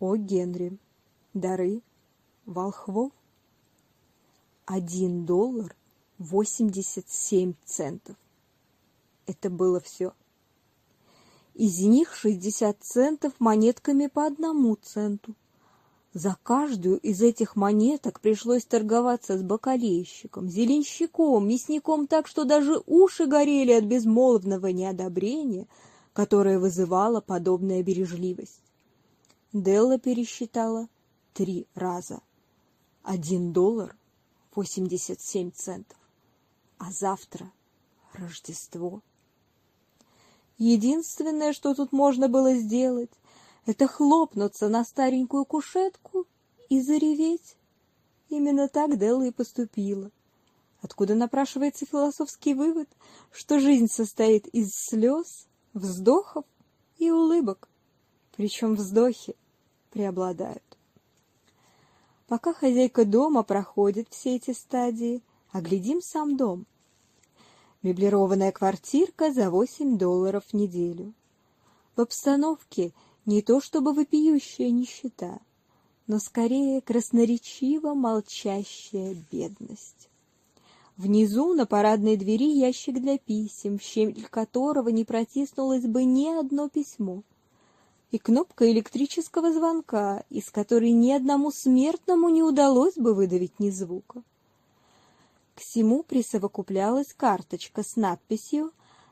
О. Генри. Дары волхвов. Один доллар восемьдесят семь центов. Это было все. Из них шестьдесят центов монетками по одному центу. За каждую из этих монеток пришлось торговаться с бакалейщиком, зеленщиком, мясником так, что даже уши горели от безмолвного неодобрения, которое вызывала подобная бережливость. Делла пересчитала три раза. Один доллар восемьдесят семь центов. А завтра Рождество. Единственное, что тут можно было сделать, это хлопнуться на старенькую кушетку и зареветь. Именно так Делла и поступила. Откуда напрашивается философский вывод, что жизнь состоит из слез, вздохов и улыбок, причем вздохи преобладают. Пока хозяйка дома проходит все эти стадии, оглядим сам дом. Меблированная квартирка за 8 долларов в неделю. В обстановке не то чтобы вопиющая нищета, но скорее красноречиво молчащая бедность. Внизу на парадной двери ящик для писем, в щель которого не протиснулось бы ни одно письмо, и кнопка электрического звонка, из которой ни одному смертному не удалось бы выдавить ни звука. К всему присовокуплялась карточка с надписью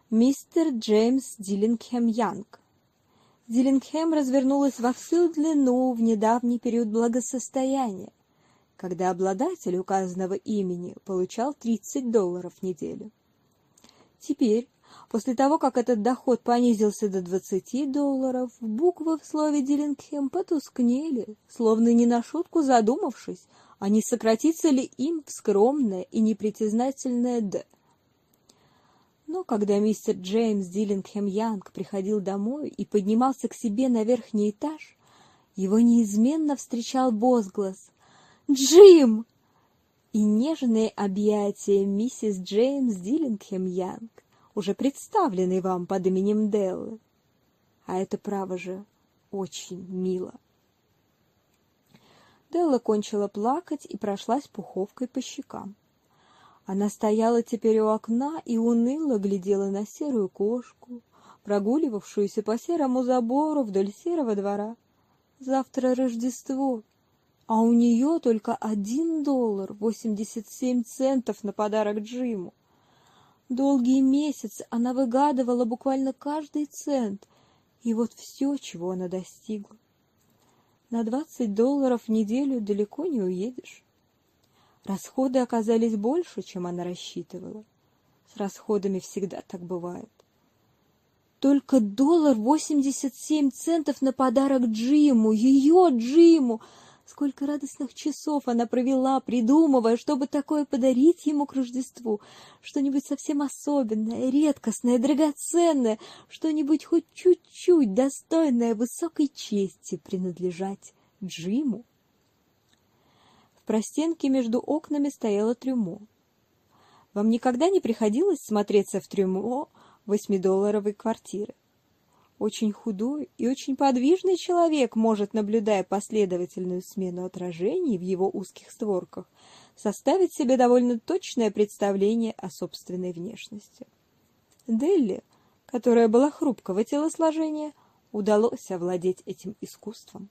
«Мистер Джеймс Диллингхэм Янг». Диллингхэм развернулась во всю длину в недавний период благосостояния, когда обладатель указанного имени получал 30 долларов в неделю. Теперь, после того, как этот доход понизился до 20 долларов, буквы в слове Диллингхэм потускнели, словно не на шутку задумавшись, а не сократится ли им в скромное и непритязательное «д». Но когда мистер Джеймс Диллингхэм Янг приходил домой и поднимался к себе на верхний этаж, его неизменно встречал возглас «Джим!» и нежные объятия миссис Джеймс Диллингхэм Янг, уже представленной вам под именем Деллы. А это, право же, очень мило. Делла кончила плакать и прошлась пуховкой по щекам. Она стояла теперь у окна и уныло глядела на серую кошку, прогуливавшуюся по серому забору вдоль серого двора. Завтра Рождество, а у нее только один доллар восемьдесят семь центов на подарок Джиму. Долгий месяц она выгадывала буквально каждый цент, и вот все, чего она достигла. На двадцать долларов в неделю далеко не уедешь. Расходы оказались больше, чем она рассчитывала. С расходами всегда так бывает. Только доллар восемьдесят семь центов на подарок Джиму, ее Джиму. Сколько радостных часов она провела, придумывая, чтобы такое подарить ему к Рождеству. Что-нибудь совсем особенное, редкостное, драгоценное, что-нибудь хоть чуть-чуть достойное высокой чести принадлежать Джиму. В простенке между окнами стояло трюмо. Вам никогда не приходилось смотреться в трюмо восьмидолларовой квартиры? Очень худой и очень подвижный человек может, наблюдая последовательную смену отражений в его узких створках, составить себе довольно точное представление о собственной внешности. Делли, которая была хрупкого телосложения, удалось овладеть этим искусством.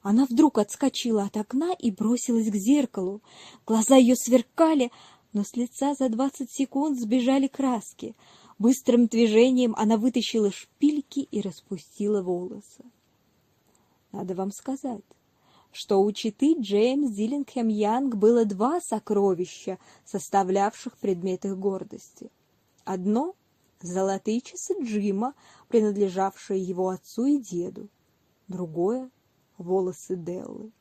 Она вдруг отскочила от окна и бросилась к зеркалу. Глаза ее сверкали, но с лица за двадцать секунд сбежали краски. Быстрым движением она вытащила шпильки и распустила волосы. Надо вам сказать, что у читы Джеймс Диллингхэм Янг было два сокровища, составлявших предмет их гордости. Одно — золотые часы Джима, принадлежавшие его отцу и деду. Другое волосы Деллы.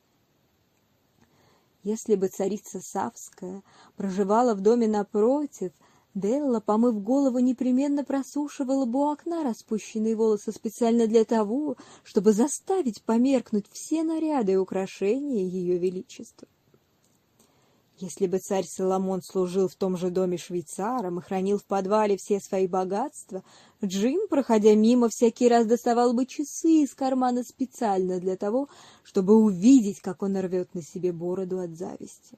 Если бы царица Савская проживала в доме напротив, Делла, помыв голову, непременно просушивала бы у окна распущенные волосы специально для того, чтобы заставить померкнуть все наряды и украшения ее величества. Если бы царь Соломон служил в том же доме швейцаром и хранил в подвале все свои богатства, Джим, проходя мимо, всякий раз доставал бы часы из кармана специально для того, чтобы увидеть, как он рвет на себе бороду от зависти.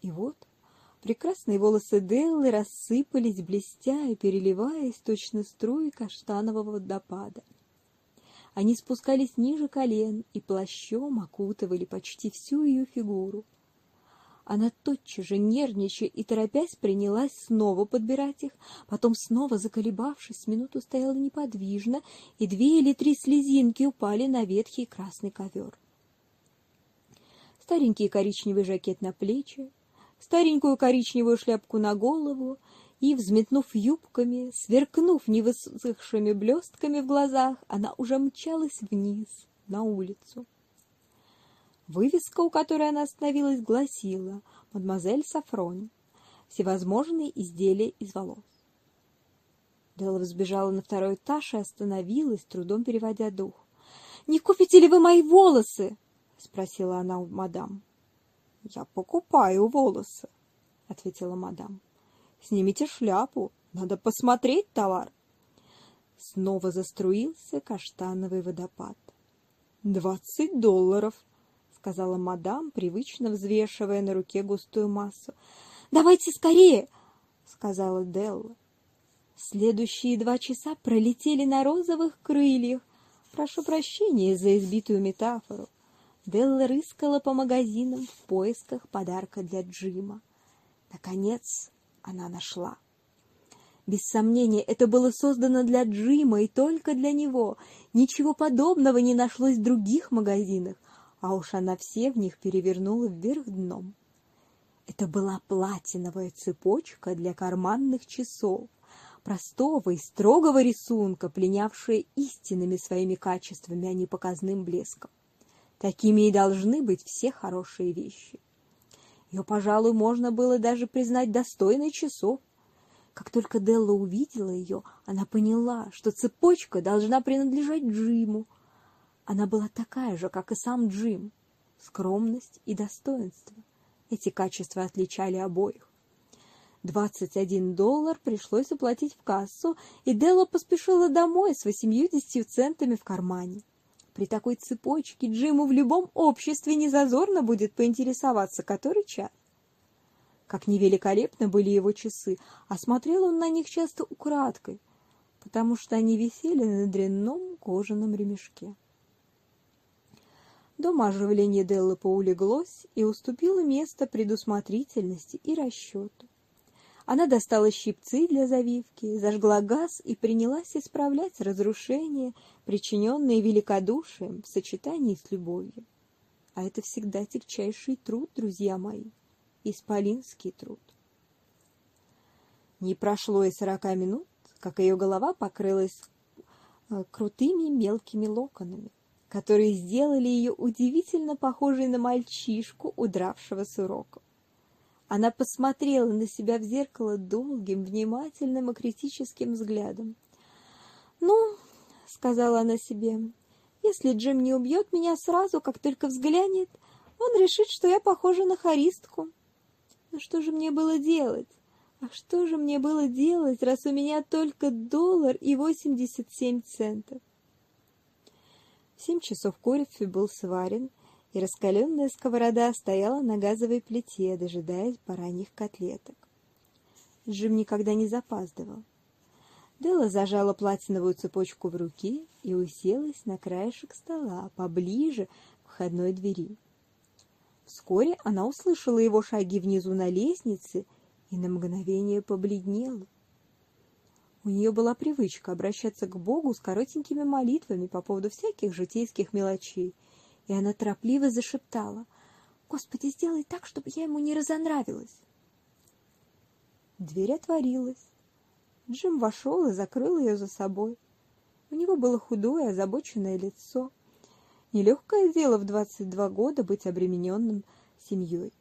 И вот прекрасные волосы Деллы рассыпались, блестя и переливаясь точно струи каштанового водопада. Они спускались ниже колен и плащом окутывали почти всю ее фигуру. Она тотчас же, нервничая и торопясь, принялась снова подбирать их, потом снова, заколебавшись, минуту стояла неподвижно, и две или три слезинки упали на ветхий красный ковер. Старенький коричневый жакет на плечи, старенькую коричневую шляпку на голову и, взметнув юбками, сверкнув невысохшими блестками в глазах, она уже мчалась вниз, на улицу. Вывеска, у которой она остановилась, гласила «Мадемуазель Сафрон. Всевозможные изделия из волос». Делла взбежала на второй этаж и остановилась, трудом переводя дух. «Не купите ли вы мои волосы?» — спросила она у мадам. «Я покупаю волосы», — ответила мадам. «Снимите шляпу, надо посмотреть товар». Снова заструился каштановый водопад. «Двадцать долларов», сказала мадам, привычно взвешивая на руке густую массу. «Давайте скорее!» — сказала Делла. Следующие два часа пролетели на розовых крыльях. Прошу прощения за избитую метафору. Делла рыскала по магазинам в поисках подарка для Джима. Наконец она нашла. Без сомнения, это было создано для Джима и только для него. Ничего подобного не нашлось в других магазинах а уж она все в них перевернула вверх дном. Это была платиновая цепочка для карманных часов, простого и строгого рисунка, пленявшая истинными своими качествами, а не показным блеском. Такими и должны быть все хорошие вещи. Ее, пожалуй, можно было даже признать достойной часов. Как только Делла увидела ее, она поняла, что цепочка должна принадлежать Джиму, она была такая же, как и сам Джим. Скромность и достоинство. Эти качества отличали обоих. Двадцать один доллар пришлось уплатить в кассу, и Делла поспешила домой с восемьюдесятью центами в кармане. При такой цепочке Джиму в любом обществе незазорно будет поинтересоваться, который час. Как невеликолепны были его часы, а смотрел он на них часто украдкой, потому что они висели на дрянном кожаном ремешке. Дома оживление Деллы поулеглось и уступило место предусмотрительности и расчету. Она достала щипцы для завивки, зажгла газ и принялась исправлять разрушения, причиненные великодушием в сочетании с любовью. А это всегда тягчайший труд, друзья мои, исполинский труд. Не прошло и сорока минут, как ее голова покрылась э, крутыми мелкими локонами которые сделали ее удивительно похожей на мальчишку, удравшего с уроков. Она посмотрела на себя в зеркало долгим, внимательным и критическим взглядом. «Ну, — сказала она себе, — если Джим не убьет меня сразу, как только взглянет, он решит, что я похожа на харистку. Но что же мне было делать? А что же мне было делать, раз у меня только доллар и восемьдесят семь центов? В семь часов кофе был сварен, и раскаленная сковорода стояла на газовой плите, дожидаясь бараньих котлеток. Джим никогда не запаздывал. Делла зажала платиновую цепочку в руки и уселась на краешек стола, поближе к входной двери. Вскоре она услышала его шаги внизу на лестнице и на мгновение побледнела. У нее была привычка обращаться к Богу с коротенькими молитвами по поводу всяких житейских мелочей, и она торопливо зашептала «Господи, сделай так, чтобы я ему не разонравилась». Дверь отворилась. Джим вошел и закрыл ее за собой. У него было худое, озабоченное лицо. Нелегкое дело в двадцать два года быть обремененным семьей.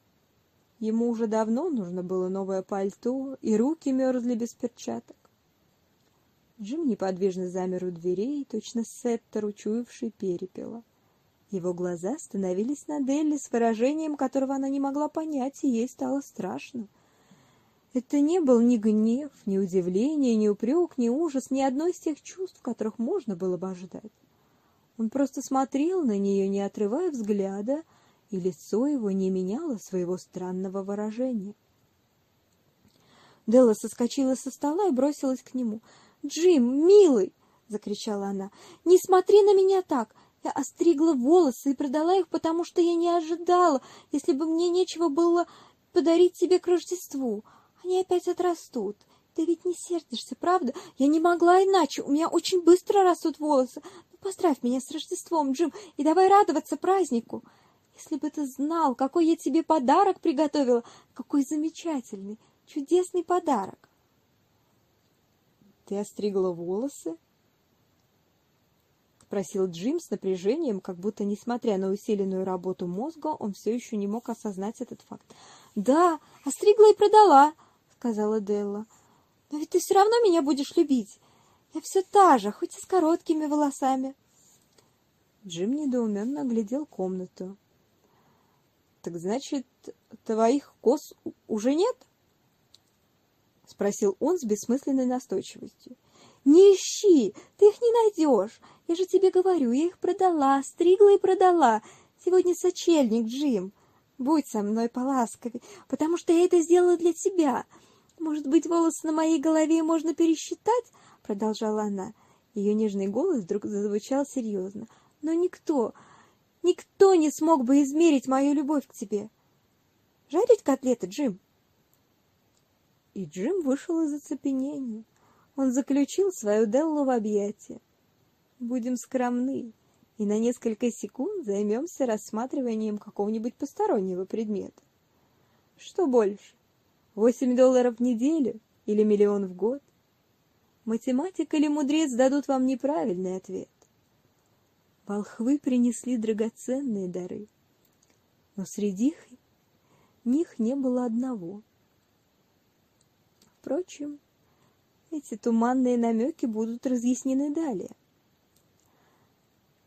Ему уже давно нужно было новое пальто, и руки мерзли без перчаток. Джим неподвижно замер у дверей, точно сеттер, учуявший перепела. Его глаза становились на Делли с выражением, которого она не могла понять, и ей стало страшно. Это не был ни гнев, ни удивление, ни упрек, ни ужас, ни одно из тех чувств, которых можно было бы ожидать. Он просто смотрел на нее, не отрывая взгляда, и лицо его не меняло своего странного выражения. Делла соскочила со стола и бросилась к нему. «Джим, милый!» — закричала она. «Не смотри на меня так! Я остригла волосы и продала их, потому что я не ожидала, если бы мне нечего было подарить тебе к Рождеству. Они опять отрастут. Ты ведь не сердишься, правда? Я не могла иначе. У меня очень быстро растут волосы. Ну, поздравь меня с Рождеством, Джим, и давай радоваться празднику. Если бы ты знал, какой я тебе подарок приготовила, какой замечательный, чудесный подарок. Ты остригла волосы? Спросил Джим с напряжением, как будто, несмотря на усиленную работу мозга, он все еще не мог осознать этот факт. «Да, остригла и продала», — сказала Делла. «Но ведь ты все равно меня будешь любить. Я все та же, хоть и с короткими волосами». Джим недоуменно оглядел комнату. «Так значит, твоих кос уже нет?» — спросил он с бессмысленной настойчивостью. «Не ищи, ты их не найдешь. Я же тебе говорю, я их продала, стригла и продала. Сегодня сочельник, Джим. Будь со мной поласковей, потому что я это сделала для тебя. Может быть, волосы на моей голове можно пересчитать?» — продолжала она. Ее нежный голос вдруг зазвучал серьезно. «Но никто, никто не смог бы измерить мою любовь к тебе. Жарить котлеты, Джим?» И Джим вышел из оцепенения. Он заключил свою Деллу в объятия. Будем скромны и на несколько секунд займемся рассматриванием какого-нибудь постороннего предмета. Что больше, восемь долларов в неделю или миллион в год? Математик или мудрец дадут вам неправильный ответ. Волхвы принесли драгоценные дары, но среди них не было одного. Впрочем, эти туманные намеки будут разъяснены далее.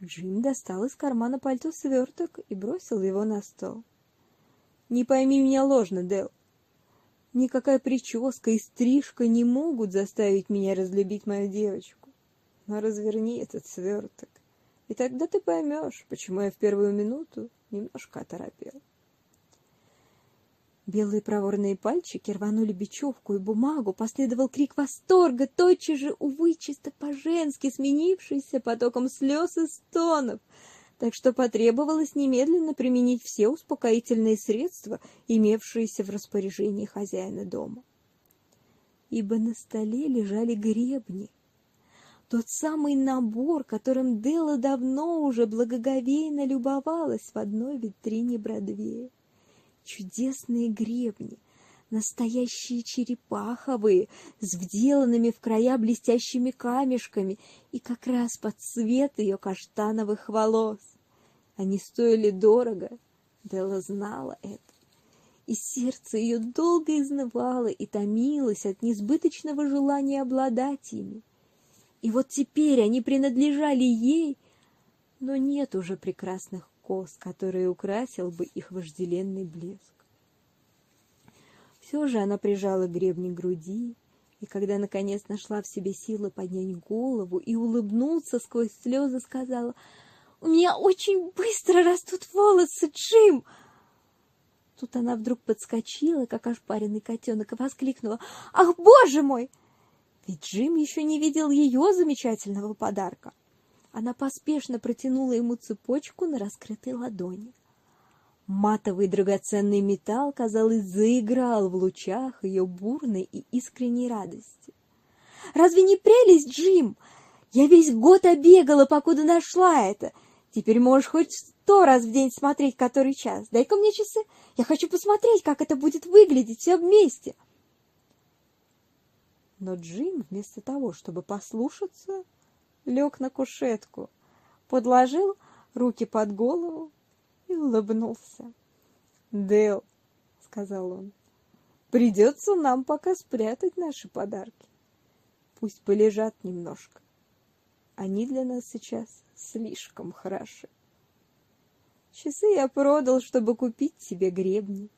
Джим достал из кармана пальто сверток и бросил его на стол. «Не пойми меня ложно, Дел. Никакая прическа и стрижка не могут заставить меня разлюбить мою девочку. Но разверни этот сверток, и тогда ты поймешь, почему я в первую минуту немножко оторопел». Белые проворные пальчики рванули бечевку и бумагу, последовал крик восторга, тотчас же, увы, чисто по-женски, сменившийся потоком слез и стонов, так что потребовалось немедленно применить все успокоительные средства, имевшиеся в распоряжении хозяина дома. Ибо на столе лежали гребни, тот самый набор, которым Дела давно уже благоговейно любовалась в одной витрине Бродвея чудесные гребни, настоящие черепаховые, с вделанными в края блестящими камешками и как раз под цвет ее каштановых волос. Они стоили дорого, Делла знала это. И сердце ее долго изнывало и томилось от несбыточного желания обладать ими. И вот теперь они принадлежали ей, но нет уже прекрасных кос, который украсил бы их вожделенный блеск. Все же она прижала гребни к груди, и когда наконец нашла в себе силы поднять голову и улыбнуться сквозь слезы, сказала, «У меня очень быстро растут волосы, Джим!» Тут она вдруг подскочила, как ошпаренный котенок, и воскликнула, «Ах, боже мой!» Ведь Джим еще не видел ее замечательного подарка. Она поспешно протянула ему цепочку на раскрытой ладони. Матовый драгоценный металл, казалось, заиграл в лучах ее бурной и искренней радости. «Разве не прелесть, Джим? Я весь год обегала, покуда нашла это. Теперь можешь хоть сто раз в день смотреть, который час. Дай-ка мне часы. Я хочу посмотреть, как это будет выглядеть все вместе». Но Джим, вместо того, чтобы послушаться, лег на кушетку, подложил руки под голову и улыбнулся. «Дэл», — сказал он, — «придется нам пока спрятать наши подарки. Пусть полежат немножко. Они для нас сейчас слишком хороши». Часы я продал, чтобы купить себе гребни.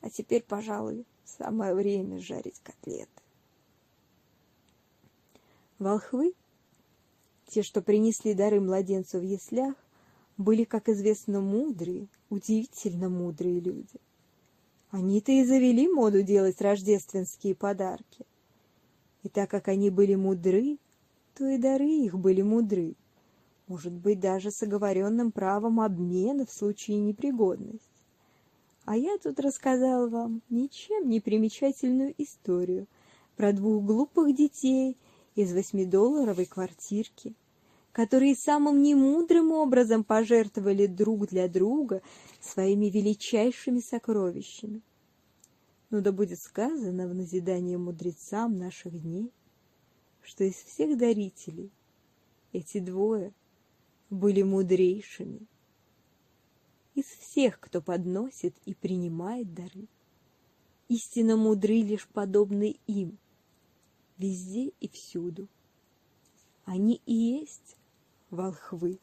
А теперь, пожалуй, самое время жарить котлеты. Волхвы, те, что принесли дары младенцу в яслях, были, как известно, мудрые, удивительно мудрые люди. Они-то и завели моду делать рождественские подарки. И так как они были мудры, то и дары их были мудры. Может быть, даже с оговоренным правом обмена в случае непригодности. А я тут рассказал вам ничем не примечательную историю про двух глупых детей из восьмидолларовой квартирки, которые самым немудрым образом пожертвовали друг для друга своими величайшими сокровищами. Но да будет сказано в назидание мудрецам наших дней, что из всех дарителей эти двое были мудрейшими. Из всех, кто подносит и принимает дары, истинно мудры лишь подобные им, везде и всюду. Они и есть волхвы.